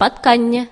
спаткання.